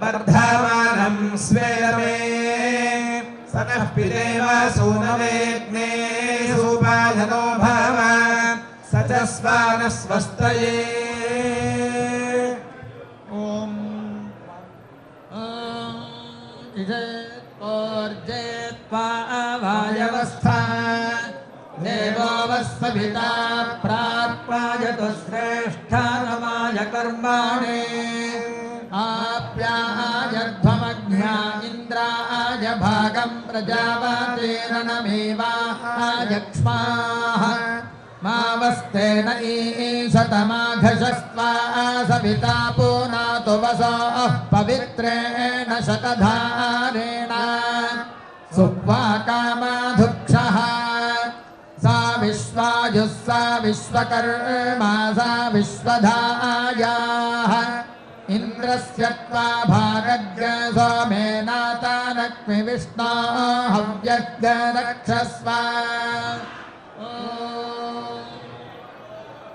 वर्धमानं स्वेदमे। स नः पितेव सूनवेग्ने सूपायनो भव। स च स्वानस्वस्तये ॐ वायवस्था देवो प्राप्यायतु श्रेष्ठानमाय कर्माणि। आप्यायध्वमघ्ना इन्द्राय भागं प्रजावातेरणमेवायक्ष्माः मावस्तेन ईशतमाघशस्त्वा सविता पूनातु पवित्रेण शतधारेण। सुप्वा कामाधुक्षः। सा विश्वायुः विश्वकर्मा, सा विश्वधायाः। इन्द्रस्य त्वा सोमेनातानक्मि विष्णो हव्यग्रक्षस्व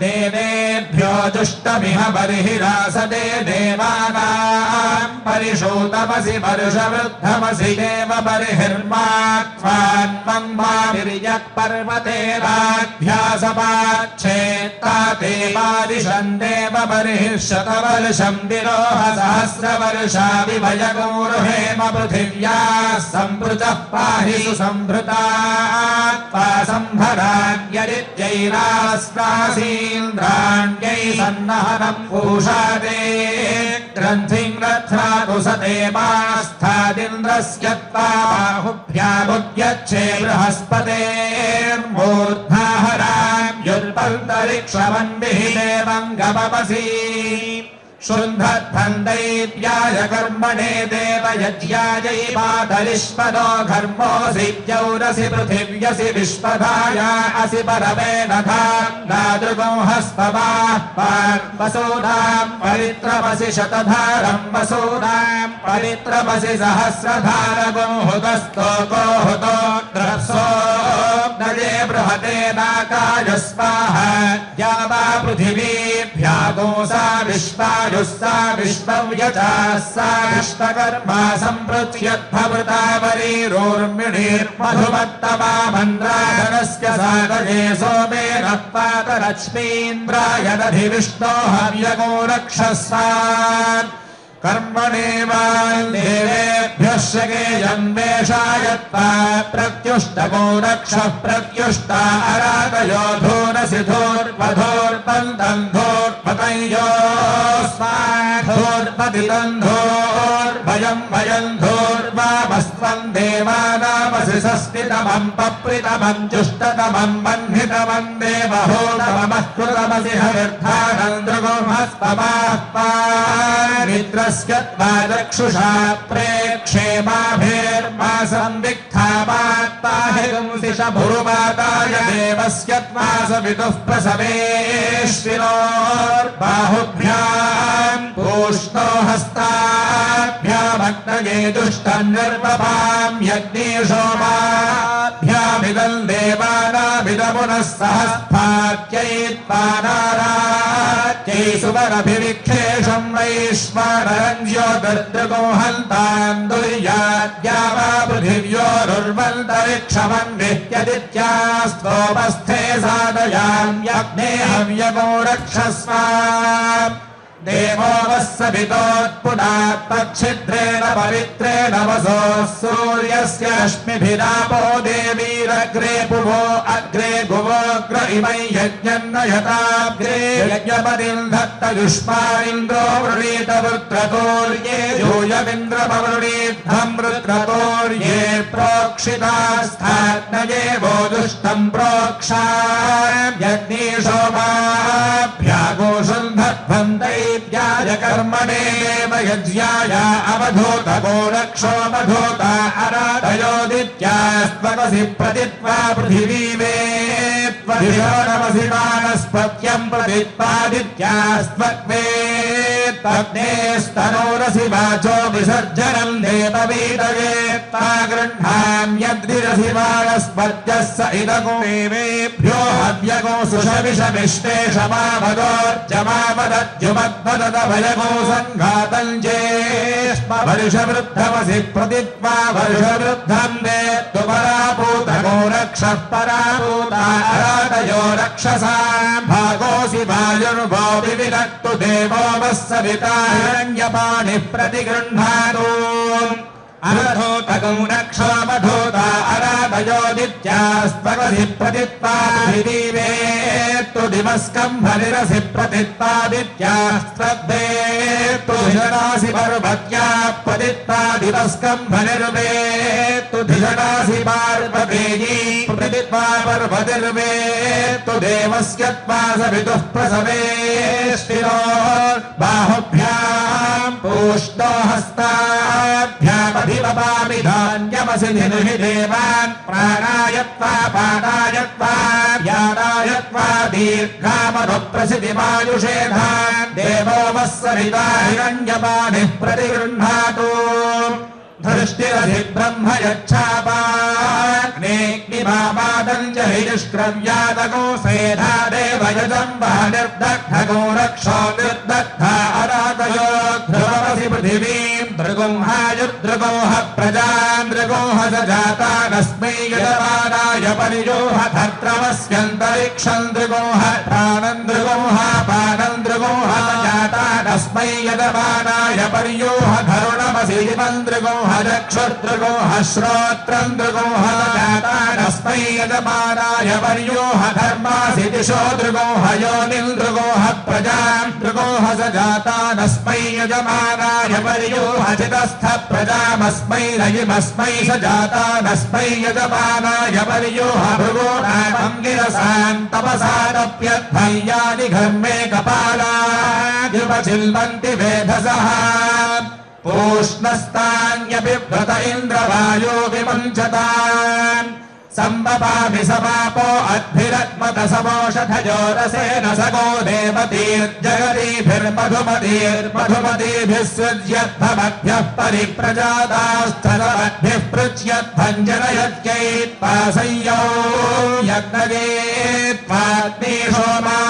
देवेभ्यो जुष्टमिह बर्हिरासदे देवानाम् परिशोतमसि वर्षवृद्धमसि देव बर्हिर्मात्मान्मम् माभिर्यः पर्वते राज्ञासपाच्छेत्ता ते मादिशम् देव बर्हिः शतवर्षम् विरोह सहस्रवर्षा विभयगौर्हेम पृथिव्या सम्पृतः पाहि सुसम्भृता संभराज्ञरित्यैरास्तासीन्द्राण्यै सन्नहनम् पूषादे ग्रन्थिम् रथ्रातु स देवास्थादिन्द्रस्य त्वा बाहुभ्यामुद्यच्छे बृहस्पतेर्मूर्धाहराम् युल्पन्तरिक्षमन्विः देवम् गमपसि शुन्धद्भन्दैत्याय कर्मणे देव यज्ञायै मातरिष्पदो घर्मोऽसि द्यौरसि पृथिव्यसि विश्वधाया असि परमेण धाम्नादृगो हस्तवाः पार्वसूनाम् परित्रमसि शतधारम् वसूनाम् परित्रमसि सहस्रधारगो हुतस्तोको हुतो द्रप्सो नये बृहते नाकाय स्वाहा या वा पृथिवीभ्यागोसा विश्वायुः सा विश्वव्यजा सा विश्वकर्मा सम्पृथ्यद्भवृतावरीरोर्मिणीर्मधुमत्तमा मन्द्राधनस्य सागरे सोमेन पातलक्ष्मीन्द्राय दधि विष्णो हव्यगो रक्षस्वान् कर्मणेवान्देवेभ्यः शकेयन्वेषाय त्वा प्रत्युष्टको रक्षः प्रत्युष्टा अरातयो धूरसि धूर्पधोर्पतयोस्माधोर्पतितन्धोर्भयम् भयम् धोर्वामस्त्वम् देवानामसि सस्मितमम् पप्रितमम् जुष्टतमम् बह्नितमम् देवहोतमः कृतमसि हरिर्धानन्द्रगोमस्तमाः त्वा चक्षुषा प्रेक्षेमाभिर्मा संविक्थामात्ताहिगुंसिष भुरुमाताय देवस्य त्वा सवितुः प्रसवेश्विनोर्बाहुभ्याम् पूष्णो हस्ताभ्यामग्नये दुष्टम् निर्वपाम् यज्ञेशोमाभ्यामिदम् देवानामिदमुनः सहस्फात्यै त्वा नारात्यै सुवरभिविक्षेषम् वैश्वानरम् ज्योतिर्दृगो हन्ताम् दुर्याद्या वा पृथिव्योरुर्वन्तरिक्षमन्विह्यदित्यास्तोपस्थे सादयाम्यग्ने हव्यगो रक्षस्व देवो वः सवितोत्पुनात्तच्छिद्रेण पवित्रेण वसो सूर्यस्य रश्मिभिरापो देवीरग्रे पुभो अग्रे भुवोऽग्र इमै यज्ञम् नयताग्रे यज्ञपतिम् दत्तयुष्मानिन्द्रो वृणीत वृत्रतोर्ये यूयमिन्द्रपवृणीद्धम् वृत्रतोर्ये प्रोक्षितास्थात्नये वो दुष्टम् प्रोक्षा यज्ञेशोमाभ्यागोषुन्धध्वम् दैव्याय कर्मणे अवधूत यज्ञाय अवधूत गोरक्षोऽवधूत अराधयोदित्यास्त्वमसि प्रतित्वा पृथिवी मे त्वधिरोणमसि मानस्पत्यम् प्रतित्वादित्यास्त्वक्वे तग्नेस्तनोरसि वाचो विसर्जनम् देववीतये ता गृह्णाम्यद्रिरसि वानस्पत्यः स इदगो देवेभ्यो हव्यगो सुषविषमिष्टेषमावदोर्जमावदद्युमद्वदभयगो सङ्घातम् ज्येष्म वर्षवृद्धमसि प्रतित्वा वर्षवृद्धम् दे त्वपरापूतगो रक्षः परापूतारादयो रक्षसाम् भागोऽसि वायुर्भो विविनक्तु देवो वः सविता हिरण्यपाणिः प्रतित्वादिवेत्तु दिवस्कम्भनिरसि प्रतित्वादित्यास्त्रद्धेत्तु धिषणासि पर्वत्या प्रतित्वा दिवस्कम्भनिर्वेत्तु धिषणासि पार्वतेयी प्रतित्वा पर्वतिर्वेत्तु देवस्य त्वा सवितुः प्रसवेष्टिनो बाहुभ्याम् हस्ताभ्यामभिवपामि धान्यमसि धिनुहि देवान् प्राणाय त्वा पादाय त्वा व्यानाय त्वा दीर्घामनुप्रसिद्धिमायुषेधान् देवो वः हिरण्यपाणिः प्रतिगृह्णातु। धृष्टिरधि ब्रह्म यच्छापाग्नेग्निमादम् च हिष्क्रव्यादगो सेधा देवयजम्बा निर्दग्धगो रक्षो निर्दग्धा। प्रजाम् दृगोह स जातानस्मै यजमानाय परियोह धर्त्रमस्यन्तरिक्षम् दृगोह प्राणम् दृगोह पानम् दृगोह स जातानस्मै यजमानाय पर्योह धरुणमसि जीवम् दृगोह चक्षुर्दृगोह श्रोत्रम् दृगोह जातानस्मै यजमानाय पर्योह धर्मासि दिशो दृगोह योनिम् दृगोह प्रजाम् दृगोह स जातानस्मै यजमानाय पर्योह चितस्थ प्रजामस्मै रयिमस्मै स जातानस्मै यजमानाय पर्योह भृगो नामम् गिरसाम् तपसादप्यध्वय्यानि घर्मे कपाला युवचिल्वन्ति वेधसः पूष्णस्तान्यपि व्रत इन्द्रवायो विमुञ्चतान्। सम्भवामि समापो अद्भिरत्मत समोषधयोरसेन सगो देवतीर्जगतीभिर्मधुमतीर्मधुमतीभिः सृज्यद्धमभ्यः परिप्रजातास्थलमद्भिः पृच्छ्यध्वञ्जनयत्यै संयो यज्ञगेत्वाग्निशोमाभ्याम् पथस्य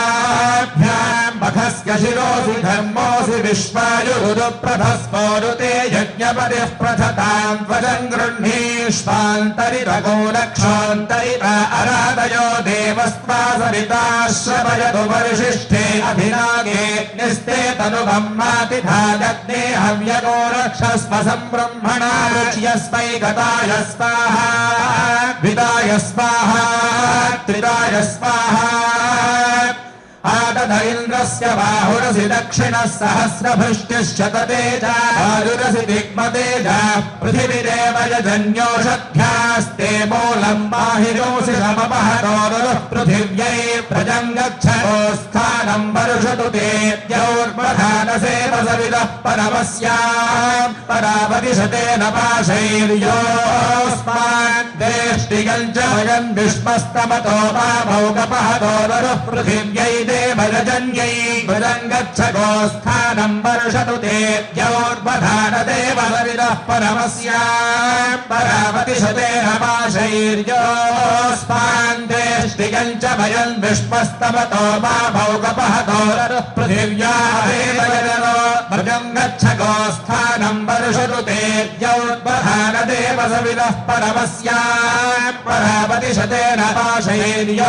शिरोऽसि धर्मोऽसि विश्वायुरुप्रभस्फोरुते यज्ञपतिः प्रथताम् त्वजम् गृह्णीष्वान्तरितगो रक्षान्तरित अराधयो देवस्त्वा सरिताश्रमयतु परिशिष्टे अभिनागे निस्ते तनुभम् मातिधाजग्ने हव्यगो रक्षस्व सम्ब्रह्मणा ऋच्यस्मै गताय स्वाहा विदाय स्वाहा त्रिदाय स्वाहा आदध इन्द्रस्य बाहुरसि दक्षिणः सहस्रभृष्टिश्च तेजारुरसि दिग्मतेज पृथिविदेव यजन्योषध्यास्ते मूलम् बाहिरोऽसि समपहरोरुः पृथिव्यै प्रजम् गच्छतो स्थानम् वर्षतु ते द्यौर्मधानसेव सविदः परमस्याम् परावतिशतेन पाशैर्योऽस्मान् देष्टिगम् च वयम् विश्वस्तमतो वा भौगपहतोरुः पृथिव्यै देवजन्यै भुजम् गच्छ गोस्थानम् वर्षतु ते द्यौर्वधानदेव सविदः परमस्याम् परावतिशतेन पाशैर्योऽस्मान् देष्टिगम् च वयम् विश्वस्तमतो मा भौगपहतोरुः पृथिव्या देवजनो भजम् गच्छ गोस्थानम् वर्षतु तेऽद्योद्वधानदेव सविदः परमस्या परापतिशतेन पाशयेर्योऽस्मान्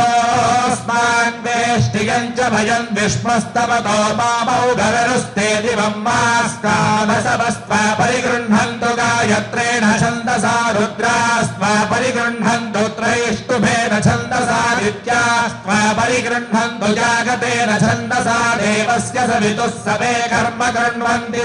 वेष्टियम् च भयम् विश्वस्तवतो मामौ गररुस्ते दिवम् मास्कामसवस्त्वा परिगृह्णन्तु गायत्रेण छन्दसा रुद्रास्त्वा परिगृह्णन्तु त्रैष्टुभेन छन्दसा नित्यास्त्वा परिगृह्णन्तु जागतेन छन्दसा देवस्य सवितुः सवे कर्म कृण्वन्ति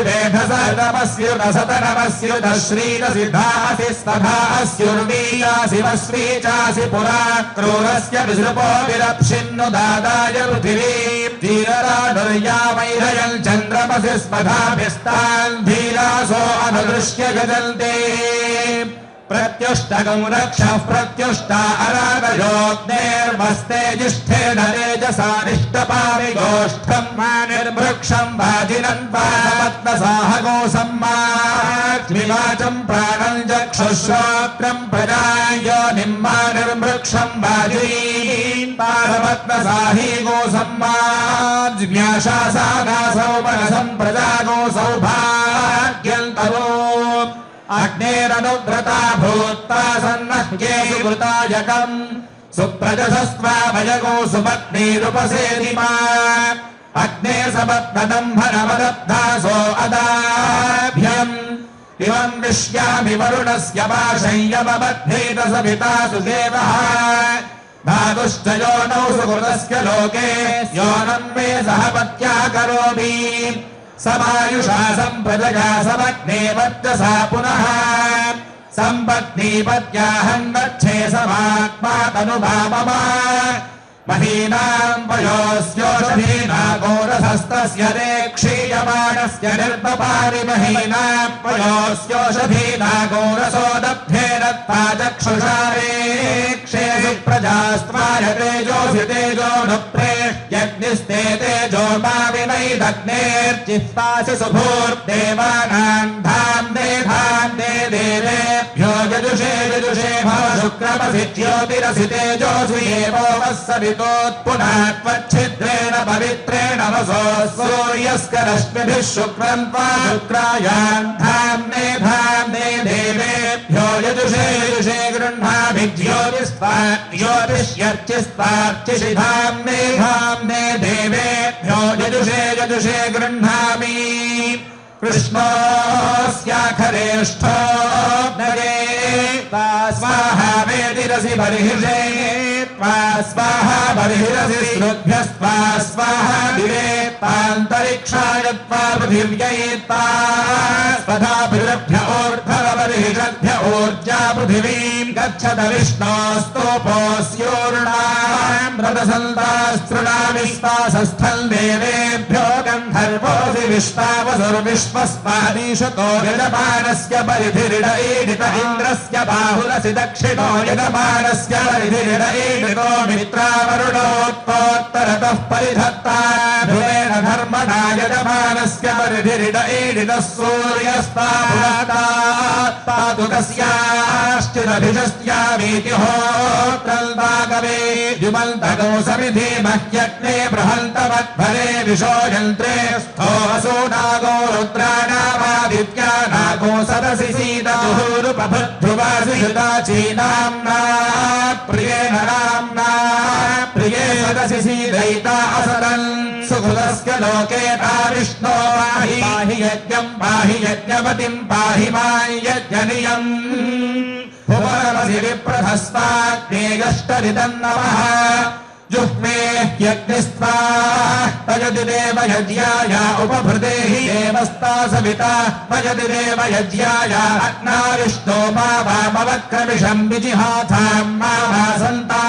सतनमस्युत श्रीरसिद्धासि स्तथास्युर्वीयासि वस्वी चासि पुरा क्रूरस्य विसृपो विरप्सिन्नु दादाय पृथिवीम् धीरराडुर्यामैरयम् चन्द्रमसि स्मधाभिस्तान् धीरासो अनुदृश्य गजन्ते प्रत्युष्टकम् रक्षः प्रत्युष्टा अरागयोग्नेर्मस्ते जिष्ठेन तेजसानिष्टपामि गोष्ठम् मा निर्वृक्षम् वाजिनम् पादपद्मसाहगोसम् माग्निवाचम् प्राणम् चक्षुश्रोत्रम् प्रजायो निम्मा निर्वृक्षम् वाजीन् पादपद्मसाही गोसम् माज्ञाशासागासौ मनसम् प्रजा गोसौ भाग्यन्तरो अग्नेरनुव्रता भूत्वा सन्नह्येषु कृतायकम् सुप्रजसस्त्वा भजगो सुपत्नीरुपसेदिमा। अग्ने समत्तदम्भरमदब्धासो अदाभ्यम्। इमम् विश्यामि वरुणस्य पाशय्यमबद्धेत सविता सुदेवः धातुश्च योनौ सुकृतस्य लोके, योनम् मे सह पत्या करोमि समायुषा सम्प्रजया समग्ने वर्चसा पुनः सम्पत्नीपत्याहम् गच्छे समात्मा तनुभा मम महीनाम् पयोस्योषधीना गोरसस्तस्य रे क्षीयमाणस्य निर्पपारि महीनाम् पयोस्योषधीना गोरसो दब्धेन चक्षुषा रे क्षेषु प्रजास्त्वाय तेजोऽसि तेजो नु प्रेष्यग्निस्ते तेजो मा विनैदग्नेर्चित्तासि सुभूर्देवानाम् धाम् दे धाम् दे देवेभ्यो यजुषे यजुषे भव शुक्रमसि ज्योतिरसि तेजोऽसि एवो वः सवितोत्पुनः त्वच्छिद्रेण पवित्रेण वसो सूर्यस्य रश्मिभिः शुक्रम् त्वा शुक्रायाम् धाम्ने धाम्ने देवेभ्यो यजुषे यजुषे गृह्णामि ज्योतिस्त्वा ज्योतिष्यर्चिस्त्वार्चिषि धाम्ने धाम्ने देवेभ्यो यजुषे यजुषे गृह्णामि कृष्णोऽस्याखरेष्ठो नरे त्वा स्वाहा वेदिरसि बर्हिषे त्वा स्वाहा बर्हिरसि श्रुभ्यस्त्वा स्वाहा दिवे त्वान्तरिक्षाय त्वा पृथिव्यै त्वा स्वधाभिरभ्य ऊर्ध्वबर्हिषद्भ्य ऊर्जा पृथिवीम् गच्छत विष्णोस्तोपोऽस्योर्णाम् व्रतसन्तास्तृणामि स्तासस्थम् देवेभ्यो गन्धर्वोऽसि विश्वावसुर्विश्वस्मादीशतो यजमानस्य परिधिरिड ईडित इन्द्रस्य बाहुरसि दक्षिणो यजमानस्य परिधिरिड ईडितो मित्रावरुणोत्तोत्तरतः परिधत्ता ध्रुवेण धर्मणा यजमानस्य परिधिरिड ईडितः सूर्यस्तात् पातु कस्याश्चिदभिषस्यामीति होत्रल्वागवे जुमन्तगो समिधि मह्यग्ने विशो यन्त्रे स्थो वसूनागो रुद्राणामादित्या नागो सदसि सीतुरुपभद्रुवासि हृदाचीनाम्ना प्रियेण नाम्ना प्रिये सदसि सीदयिता असदन् सुहृदस्य लोके ता विष्णो पाहि पाहि यज्ञम् पाहि यज्ञपतिम् पाहि मां यज्ञनियम् भुवनमसि विप्रधस्ताग्नेयष्टरिदम् नमः जुह्मे यज्ञस्त्वा देव यज्ञाय, उपभृदेहि देवस्ता सविता भजति देव यज्ञाय अग्ना विष्णो मा वामवक्रमिषम् विजिहाथाम् मा भासन्ता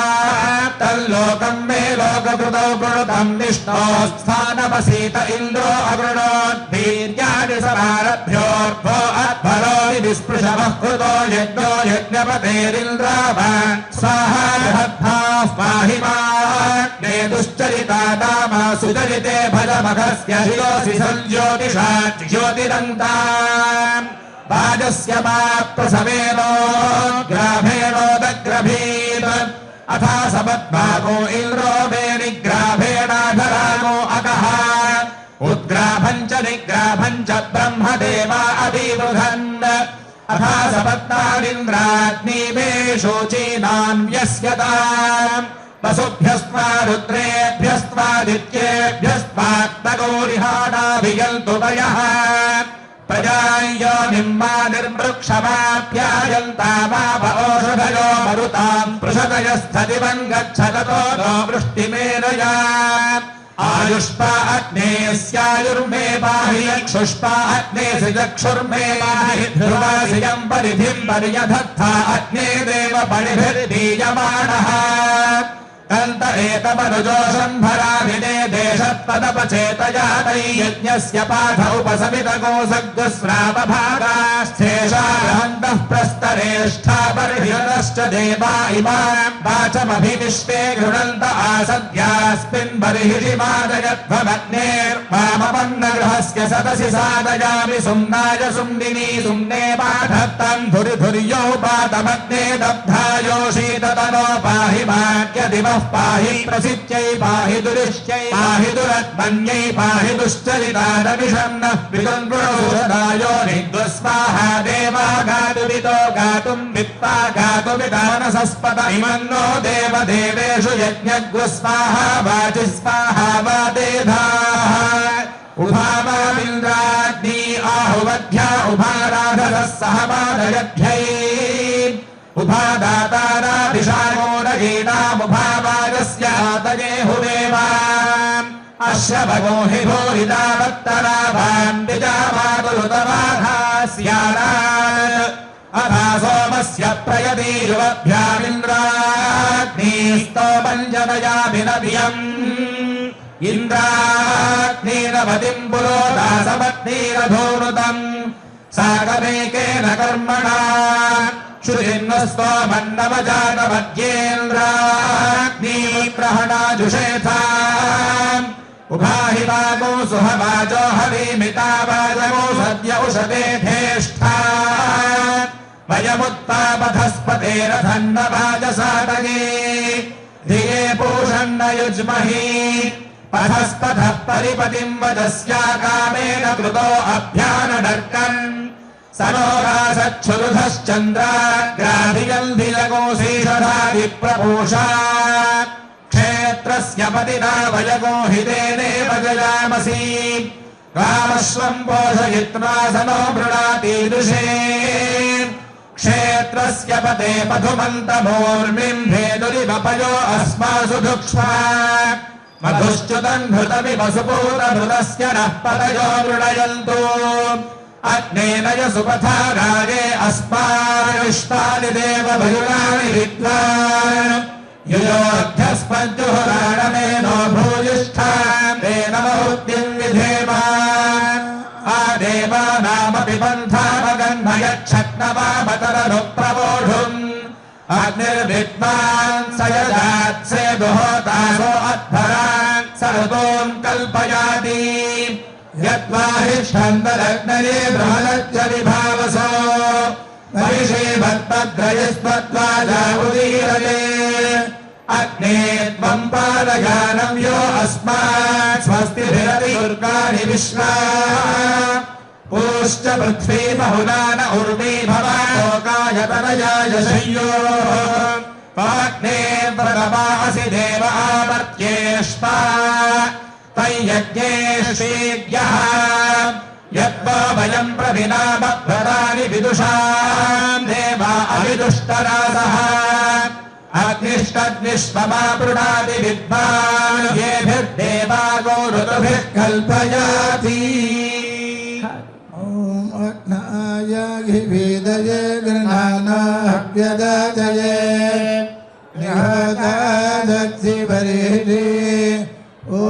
तल्लोकम् मे लोककृतौ कृतम् विष्णो स्थानपसीत इन्द्रो अगृणोद्वीर्याणि समारभ्योऽर्भो अध्वरो विस्पृशमः कृतो यज्ञो यज्ञपतेरिन्द्रावान् स्वाहा पाहि दुश्चरिता सुचरिते भजमघस्य शिरोसि सञ्ज्योतिषा ज्योतिरन्ताम् वाजस्य मा प्रसवेनो ग्राभेणोदग्रभीत् अथा समद्भागो इन्द्रो मे निग्राभेणाधरागो अगः। उद्ग्राभम् च निग्राभम् च ब्रह्मदेवा अभिबुधन् अथा सपत्नानिन्द्राग्नि मे शोचीनान्यस्यताम् वसुभ्यस्त्वा रुद्रेभ्यस्त्वादित्येभ्यस्त्वात्मगोरिहाणाभियन्तु वयः प्रजायोनिम्मा निर्मृक्षमाप्यायन्तामापौषधयो मरुताम् पृषतयस्थदिवम् गच्छतो नो वृष्टिमेनया आयुष्पा अग्ने स्यायुर्मे पाहि यक्षुष्पा अग्ने चक्षुर्मे पाहि ध्रुवासियम् परिधिम् पर्यधत्था अग्ने देव परिभिर्दीयमाणः कन्त एतमनुजोषम्भराभिने देशत्पदपचेतयातै यज्ञस्य पाठ उपसमितगोसग्स्रावभागाश्चेषान्तः प्रस्तरेष्ठा बर्हिरश्च देवा इमाम् वाचमभिविश्वे गृणन्त आसद्यास्मिन् बर्हिषि मादयध्वमग्नेर्मामपन्नगृहस्य सदसि सादयामि सुम्नाय सुम्निनी सुम्ने पाठत्तम् धुरि धुर्यौ पातमग्ने दग्धायो शीततनो पाहि माद्य दिवः पाहि प्रसिद्ध्यै पाहि दुरिश्चै। पाहि दुरत्मन्यै पाहि दुश्चरितादविषन्न विदुन्द्रुषदायो निद्वस्वाहा देवा गातुवितो गातुम् वित्ता गातुमिदानसस्पत इमन्नो देवदेवेषु यज्ञग्वस्वाहा वाचि स्वाहा वादेधाः। उभावामिन्द्राग्नि आहुवध्या उभाराधरः सह वादयध्यै उभादातारादिशामोरगीणामुभावागस्य अश्वभगो हि भूरिदावत्तरा भाण्डिजामातुलुतमाघास्यारा अथा सोमस्य प्रयतीर्वभ्यामिन्द्राग्नीस्तोमञ्जनयाभिनव्यम् इन्द्राग्नीरवतिम् पुरोदासपत्नीरधोनुतम् सागमेकेन कर्मणा श्रुतिन्नस्तोमण्डवजातमध्येन्द्राग्नी प्रहणाजुषेथा उभाहि वागो सुहवाजो हविमिता वाजगो सद्य उषदेठेष्ठा वयमुत्तापधस्पतेरथन्न वाजसातगे धिये पूषन्न युज्महि पथस्पथः परिपतिम् वजस्या कामेन कृतो अभ्यानडर्कन् स क्षेत्रस्य पतिना वयगो हि तेनेव जयामसि रामश्वम् पोषयित्वा स नो मृणातीदृशे क्षेत्रस्य पते पथुमन्तमूर्मिम् भेदुरिवपयो अस्मासु दुक्ष्मा मधुश्च्युतम् घृतमिव सुपूतभृतस्य नः पतयो मृणयन्तु। अग्नेन य सुपथा रागे अस्माविष्टानि देव भयुनानि विद्वान्। యుయోర్ధస్మజ్జుహురాణమేనో భూయిష్ఠాన్మౌద్యం విధేమా ఆ దేవానామపి పంథామగన్మయక్షక్నవామతరను ప్రవోఢుం అగ్నిర్విద్వాన్ సయదాత్సే బృహోతాసో అధ్వరాన్ సర్వోం కల్పయాది యద్వాహిష్టందరగ్నయే బృహదత్య విభావసో పరిషే భద్రయస్మత్వాజాహుదీరలే अग्ने त्वम् पालयानम् यो अस्मात् स्वस्तिभिरति दुर्गाणि विश्वा पूश्च पृथ्वी बहुना न उर्मी भवाय तनयाय शय्यो पाग्ने प्रतमासि देव आवर्त्येष्पा तयज्ञेष्वेद्यः यद्वा वयम् प्रभिनामभ्रतानि विदुषाम् देवा अविदुष्टरासः अग्निष्टग्निष्वमापृणाति विद्वान् येभिर्देवा गोरुतुभिः कल्पयाति ॐ अग्नाय विवेदये गृह्णानाभ्यदातये निहतादक्षि बर्हिषि ॐ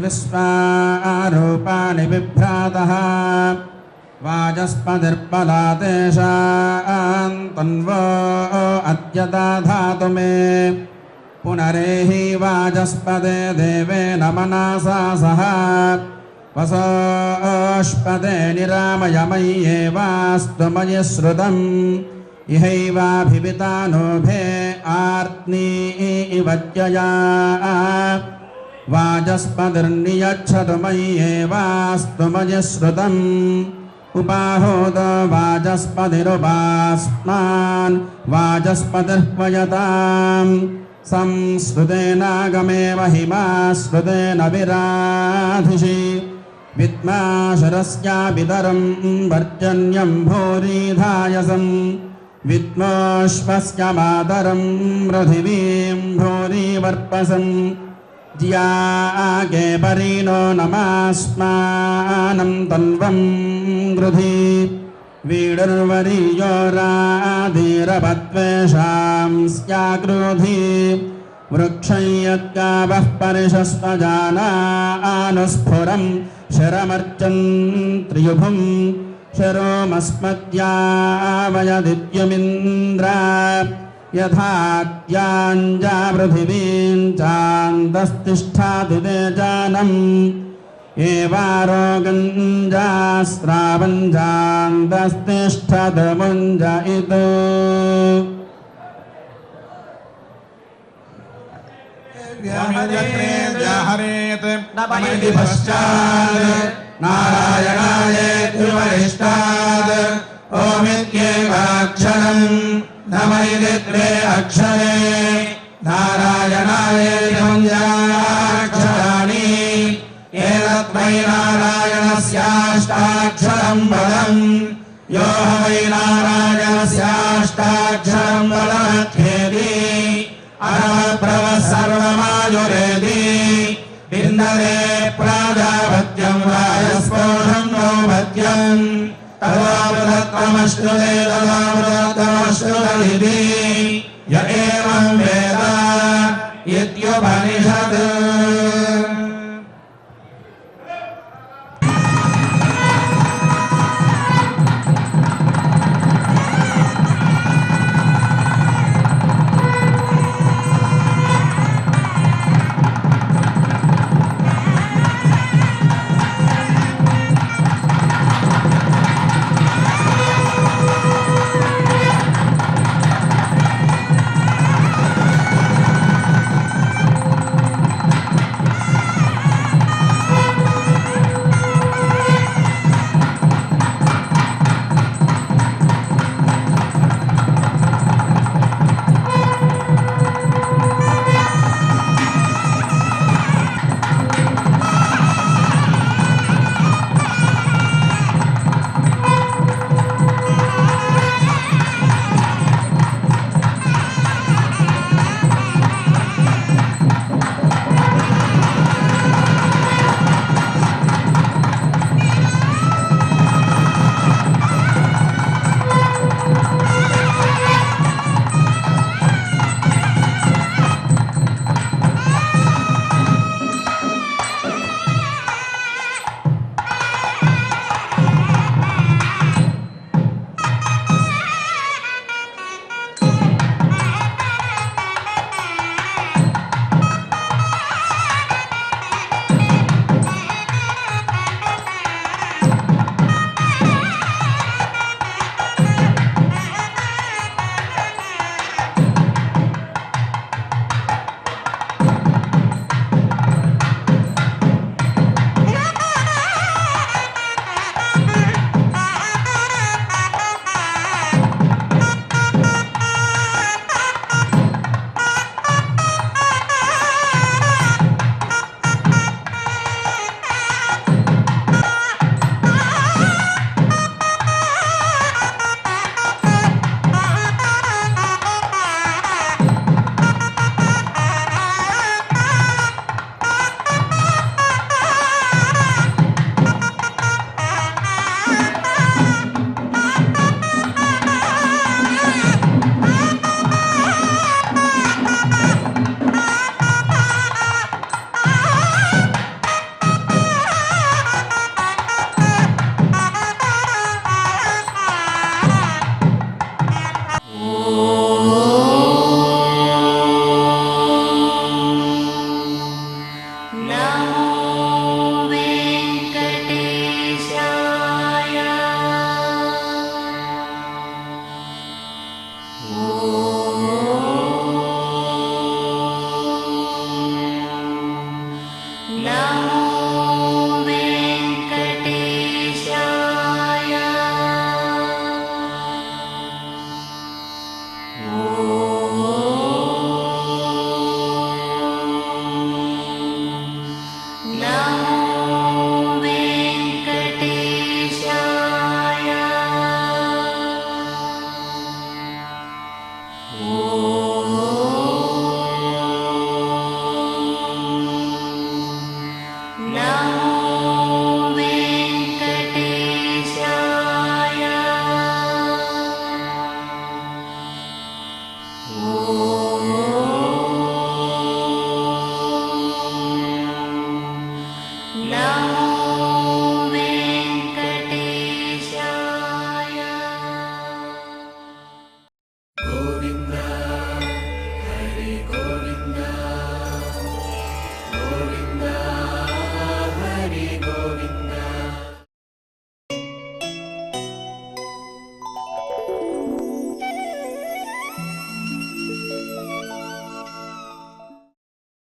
विश्वारूपाणि बिभ्रातः। वाचस्पतिर्बलादेशान् तन्वो अद्य दाधातु मे। पुनरेहि वाचस्पदे देवेन सह। वसोष्पदे निरामयमय्येवास्तु मयि श्रुतम्। इहैवाभिपितानोभे आर्त्नी इव जया। वाचस्पतिर्नियच्छतु मय्येवास्तु मयि श्रुतम् उपाहोद वाचस्पतिरुपास्मान् वाचस्पतिर्वयताम् संस्कृतेनागमे महिमा श्रुतेन विराधिषि विद्माशरस्यापितरं वर्जन्यं भूरिधायसं विद्मोष्पस्य मातरं पृथिवीं भूरिवर्पसम्। ज्यागे परिणो नमास्मानं तन्वं गृधि। वीडुर्वरीयो राधीरपद्वेषां स्याक्रोधि वृक्षं यद्गावः परिशस्वजानानुस्फुरं शरमर्चन् त्रियुभुं शरोमस्मद्यावयदित्यमिन्द्र यथात्याञ्जा पृथिवीं चान्दस्तिष्ठाति ते जानम् एवारोगञ्जास्रावञ्जान्दस्तिष्ठदमुञ्ज इतो हरेत् नमैति पश्चात् नारायणायेत्युपरिष्टात् ओमित्येकाक्षरम् नमैति त्रे अक्षरे नारायणायेत्यक्षराणि एतद्वै नारायणस्याष्टाक्षरम् पदम् यो वै नारायणस्याष्टाक्षरम् पदमध्येति अनवप्रव सर्वमायुरेति इन्दरे प्राजापत्यम् राजस्पोषम् नोपत्यम् तवामृतत्वमश्नुते श्रुतलिति य एवं वेद इत्युपनिषत्